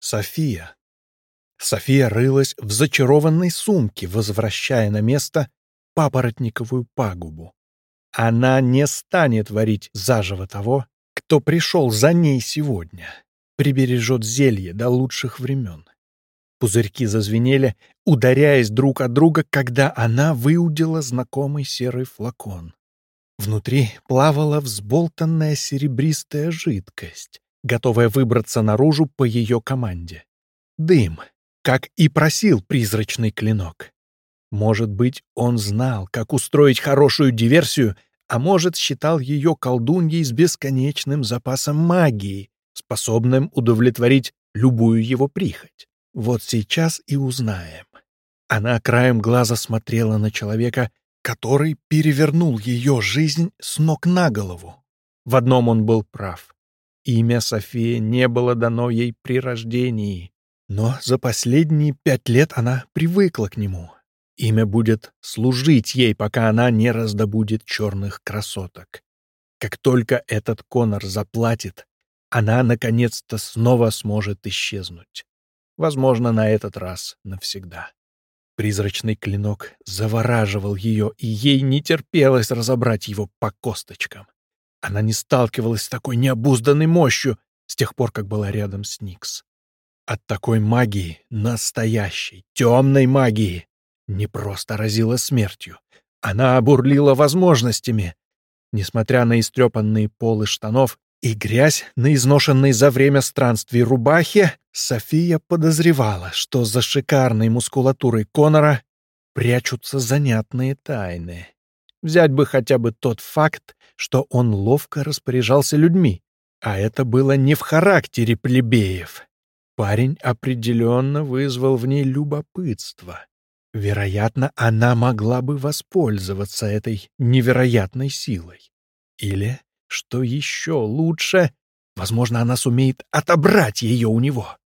София. София рылась в зачарованной сумке, возвращая на место папоротниковую пагубу. Она не станет варить заживо того, кто пришел за ней сегодня. Прибережет зелье до лучших времен. Пузырьки зазвенели, ударяясь друг от друга, когда она выудила знакомый серый флакон. Внутри плавала взболтанная серебристая жидкость, готовая выбраться наружу по ее команде. Дым, как и просил призрачный клинок. Может быть, он знал, как устроить хорошую диверсию, а может, считал ее колдуньей с бесконечным запасом магии, способным удовлетворить любую его прихоть. Вот сейчас и узнаем. Она краем глаза смотрела на человека, который перевернул ее жизнь с ног на голову. В одном он был прав. Имя София не было дано ей при рождении, но за последние пять лет она привыкла к нему. Имя будет служить ей, пока она не раздобудет черных красоток. Как только этот Конор заплатит, она наконец-то снова сможет исчезнуть. Возможно, на этот раз навсегда. Призрачный клинок завораживал ее, и ей не терпелось разобрать его по косточкам. Она не сталкивалась с такой необузданной мощью с тех пор, как была рядом с Никс. От такой магии, настоящей, темной магии, не просто разила смертью. Она обурлила возможностями. Несмотря на истрепанные полы штанов и грязь на изношенной за время странствий рубахе, София подозревала, что за шикарной мускулатурой Конора прячутся занятные тайны. Взять бы хотя бы тот факт, что он ловко распоряжался людьми, а это было не в характере плебеев. Парень определенно вызвал в ней любопытство. Вероятно, она могла бы воспользоваться этой невероятной силой. Или, что еще лучше, возможно, она сумеет отобрать ее у него.